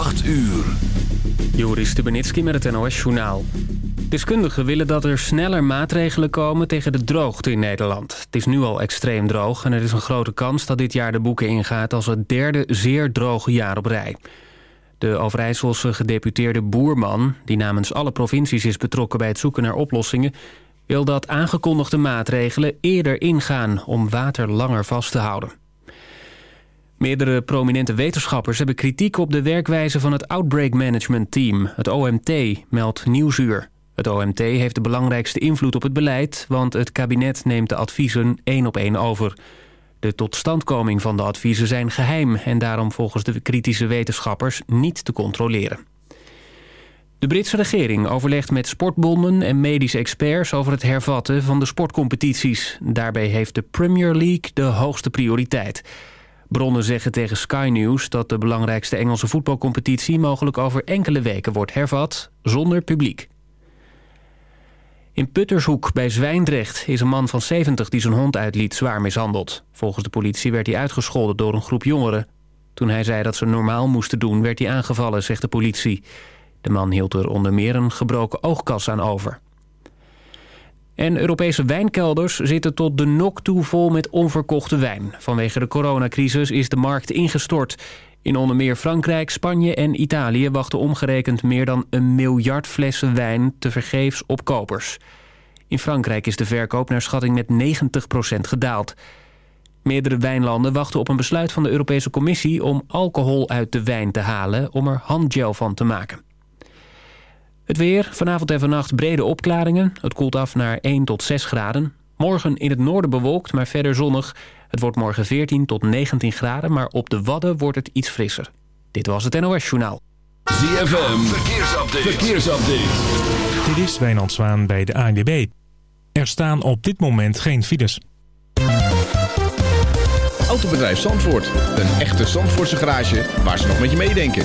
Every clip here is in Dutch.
8 uur. Joris Stubenitski met het NOS-journaal. Deskundigen willen dat er sneller maatregelen komen tegen de droogte in Nederland. Het is nu al extreem droog en er is een grote kans dat dit jaar de boeken ingaat... als het derde zeer droge jaar op rij. De Overijsselse gedeputeerde Boerman, die namens alle provincies is betrokken bij het zoeken naar oplossingen... wil dat aangekondigde maatregelen eerder ingaan om water langer vast te houden. Meerdere prominente wetenschappers hebben kritiek op de werkwijze van het Outbreak Management Team, het OMT, meldt Nieuwsuur. Het OMT heeft de belangrijkste invloed op het beleid, want het kabinet neemt de adviezen één op één over. De totstandkoming van de adviezen zijn geheim en daarom volgens de kritische wetenschappers niet te controleren. De Britse regering overlegt met sportbonden en medische experts over het hervatten van de sportcompetities. Daarbij heeft de Premier League de hoogste prioriteit. Bronnen zeggen tegen Sky News dat de belangrijkste Engelse voetbalcompetitie mogelijk over enkele weken wordt hervat, zonder publiek. In Puttershoek bij Zwijndrecht is een man van 70 die zijn hond uitliet zwaar mishandeld. Volgens de politie werd hij uitgescholden door een groep jongeren. Toen hij zei dat ze normaal moesten doen, werd hij aangevallen, zegt de politie. De man hield er onder meer een gebroken oogkas aan over. En Europese wijnkelders zitten tot de nok toe vol met onverkochte wijn. Vanwege de coronacrisis is de markt ingestort. In onder meer Frankrijk, Spanje en Italië wachten omgerekend meer dan een miljard flessen wijn te vergeefs op kopers. In Frankrijk is de verkoop naar schatting met 90% gedaald. Meerdere wijnlanden wachten op een besluit van de Europese Commissie om alcohol uit de wijn te halen om er handgel van te maken. Het weer, vanavond en vannacht brede opklaringen. Het koelt af naar 1 tot 6 graden. Morgen in het noorden bewolkt, maar verder zonnig. Het wordt morgen 14 tot 19 graden, maar op de Wadden wordt het iets frisser. Dit was het NOS Journaal. ZFM, verkeersupdate. verkeersupdate. Dit is Wijnand Zwaan bij de ANWB. Er staan op dit moment geen files. Autobedrijf Zandvoort. Een echte Zandvoortse garage waar ze nog met je meedenken.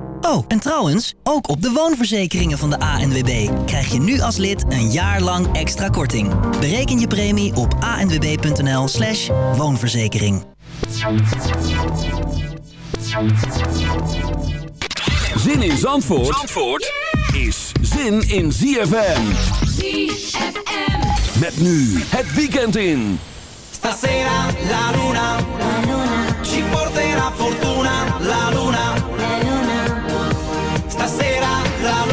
Oh, en trouwens, ook op de woonverzekeringen van de ANWB krijg je nu als lid een jaar lang extra korting. Bereken je premie op anwb.nl slash woonverzekering. Zin in Zandvoort, Zandvoort is zin in ZFM. ZFM. Met nu het weekend in. Stasera la luna, ci porterà fortuna, la luna. Stasera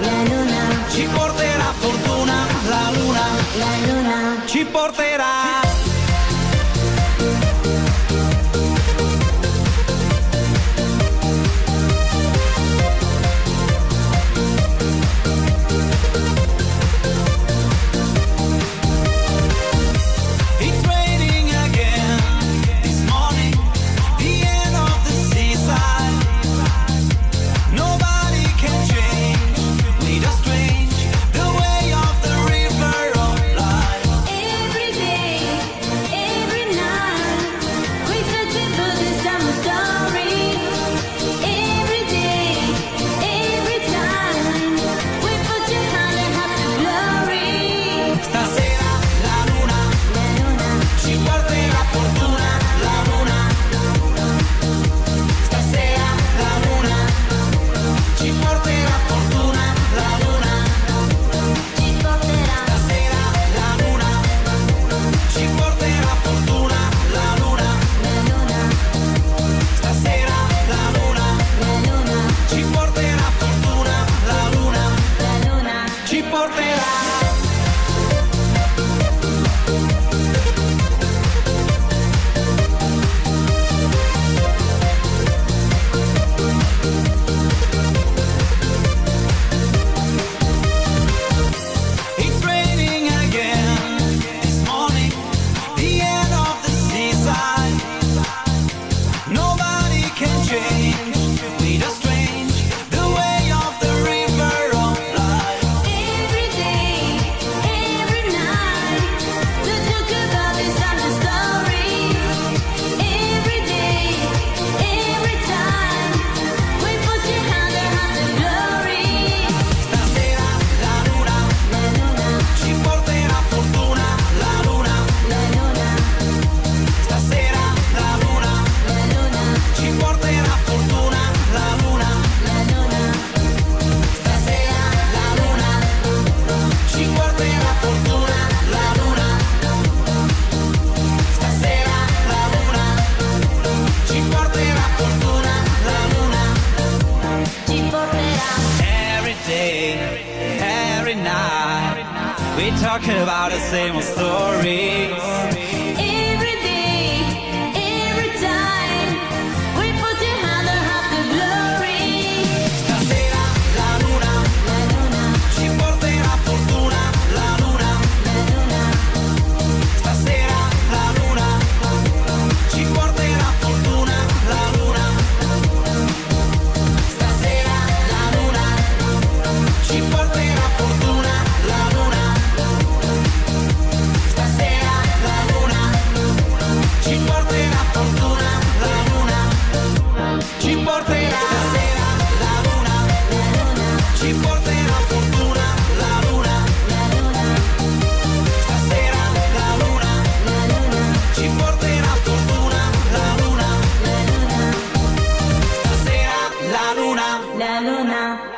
la luna, ci porterà fortuna, la luna. Ci porterà. La luna.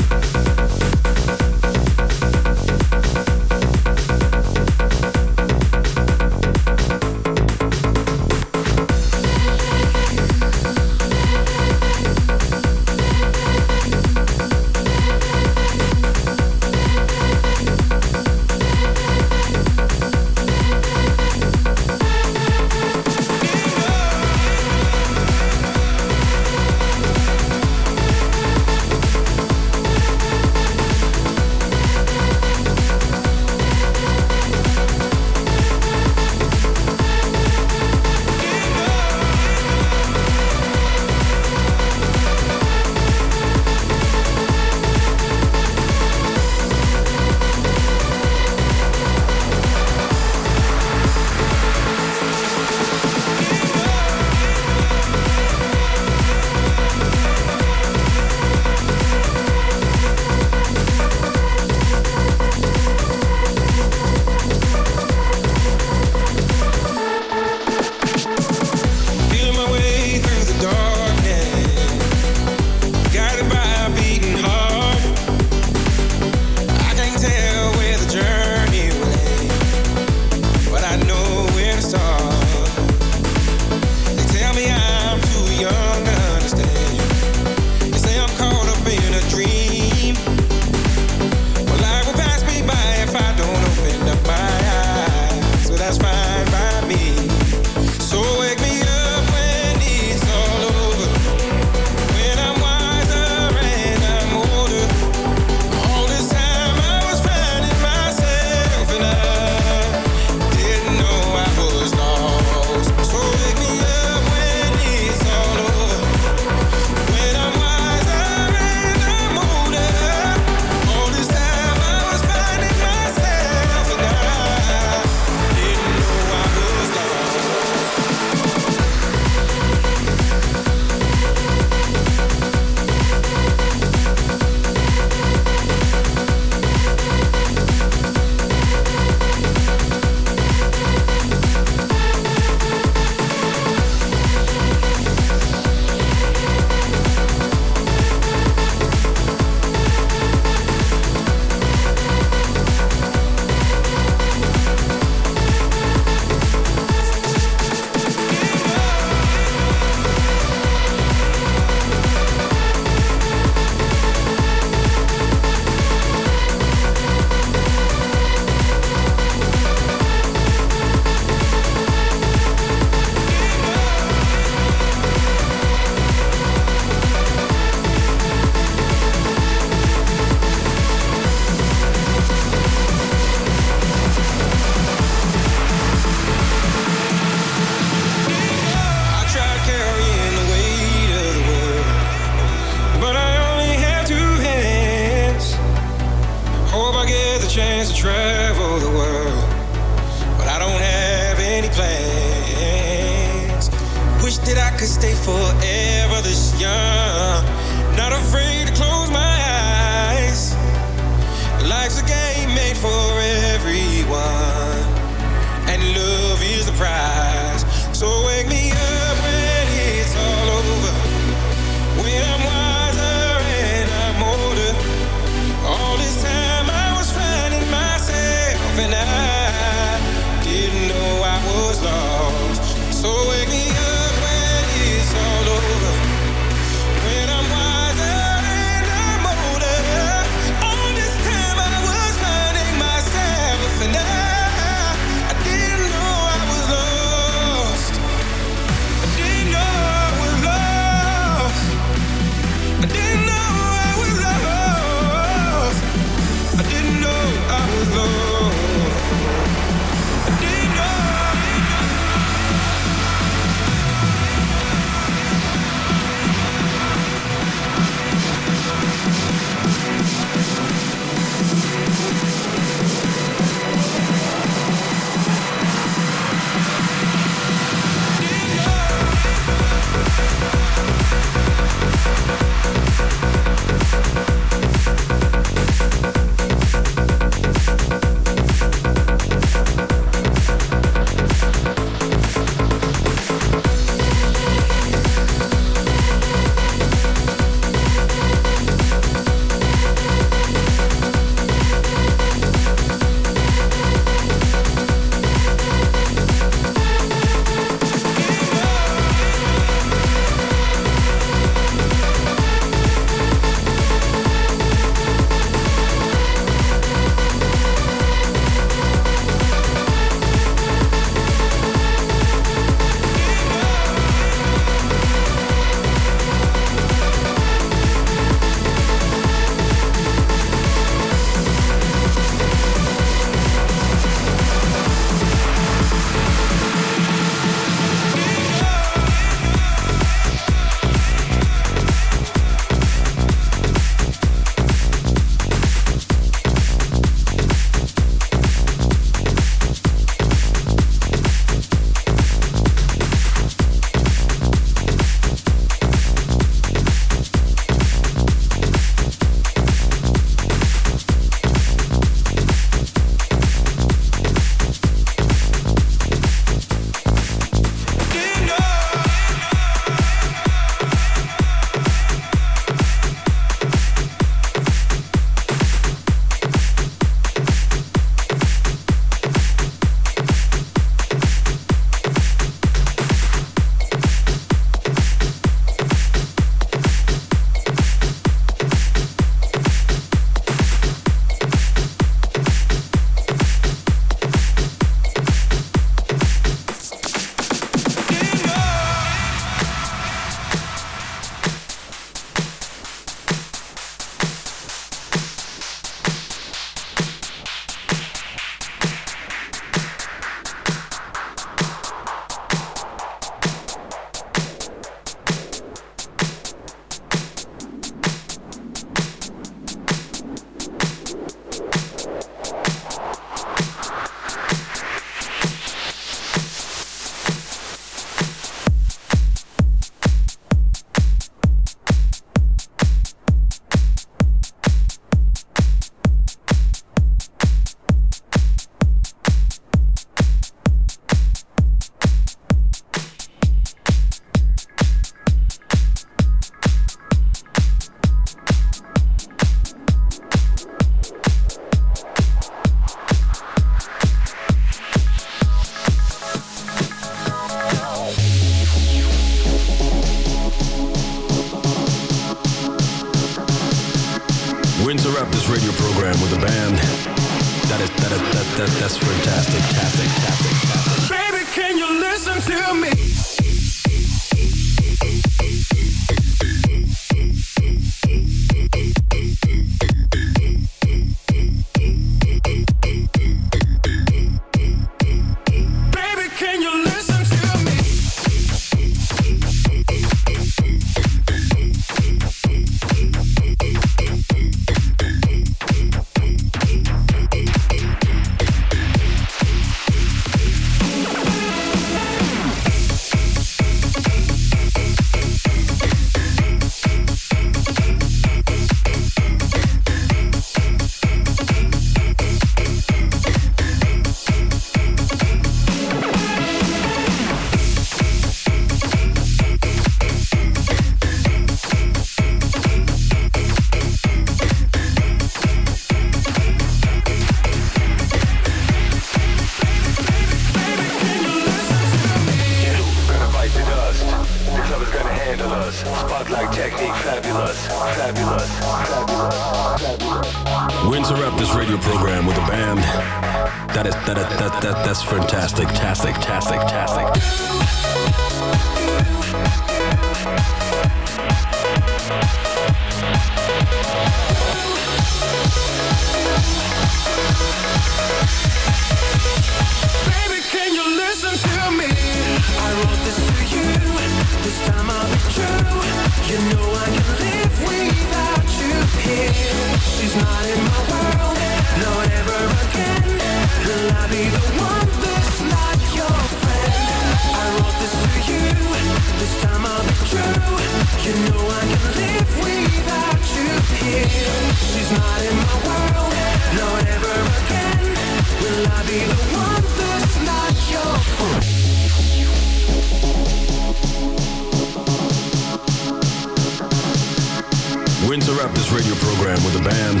with a band.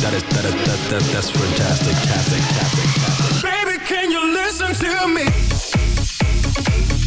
that's that that that's fantastic, fantastic, fantastic. Baby, can you listen to me?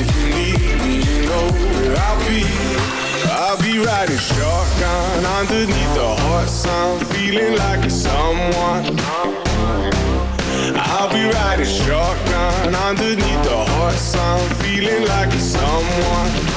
If you need me, you know where I'll be. I'll be riding shotgun underneath the heart sound, feeling like it's someone. I'll be riding shotgun underneath the heart sound, feeling like it's someone.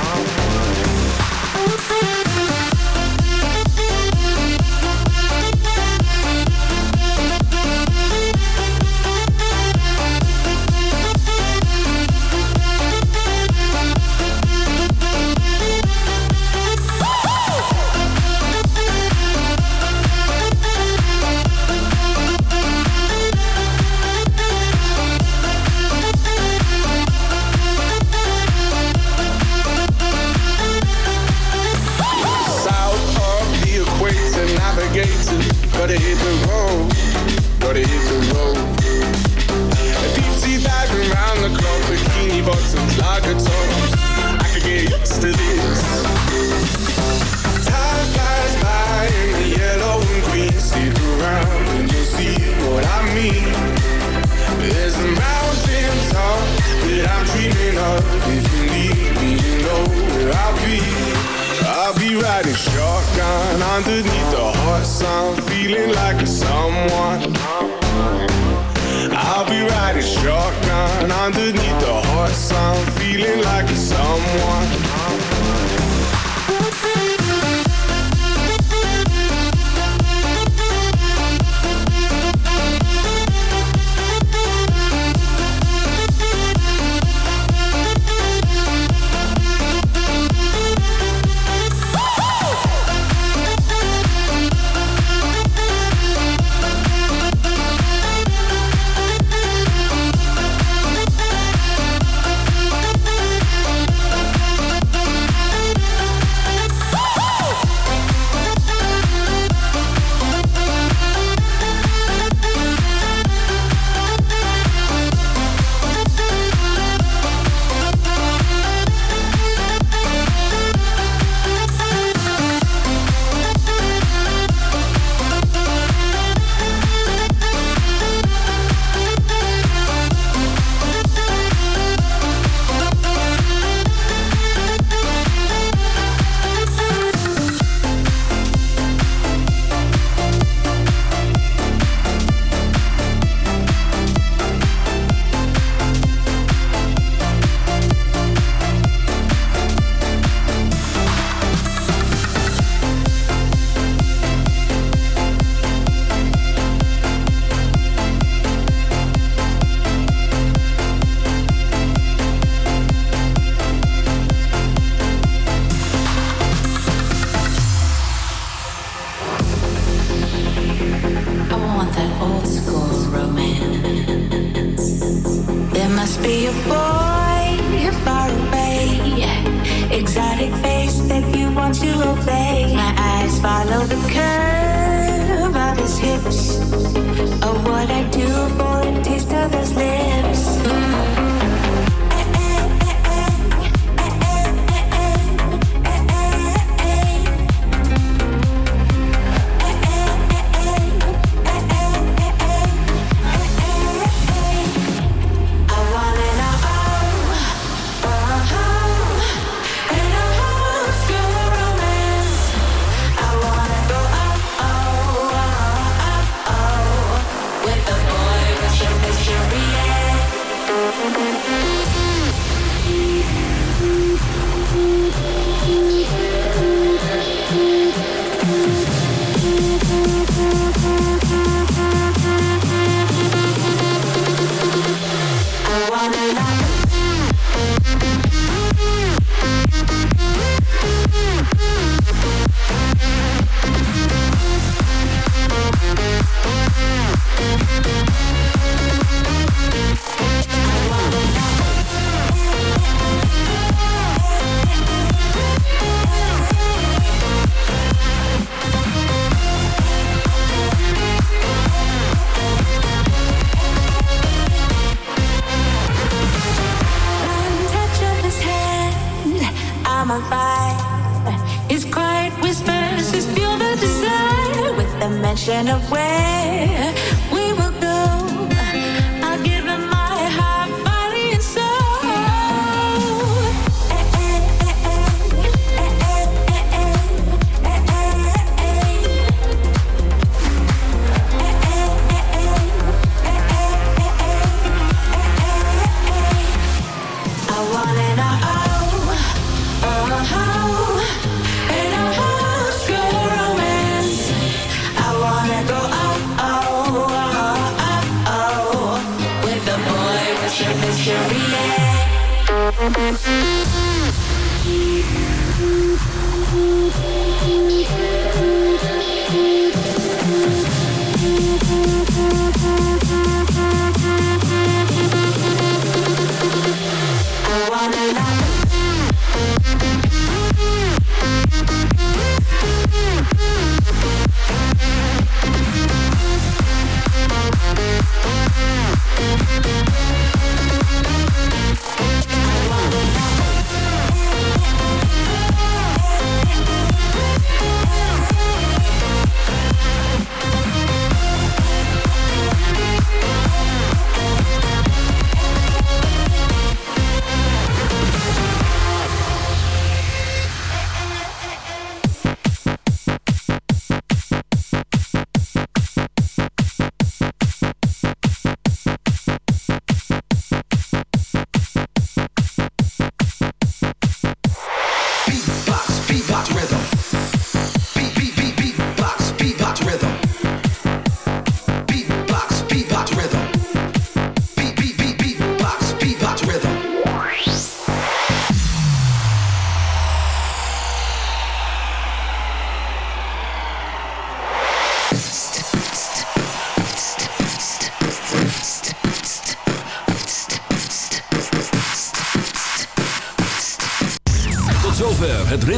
I'll be, I'll be riding shotgun underneath the hot sun, feeling like a someone. I'll be riding shotgun underneath the hot sun, feeling like a someone.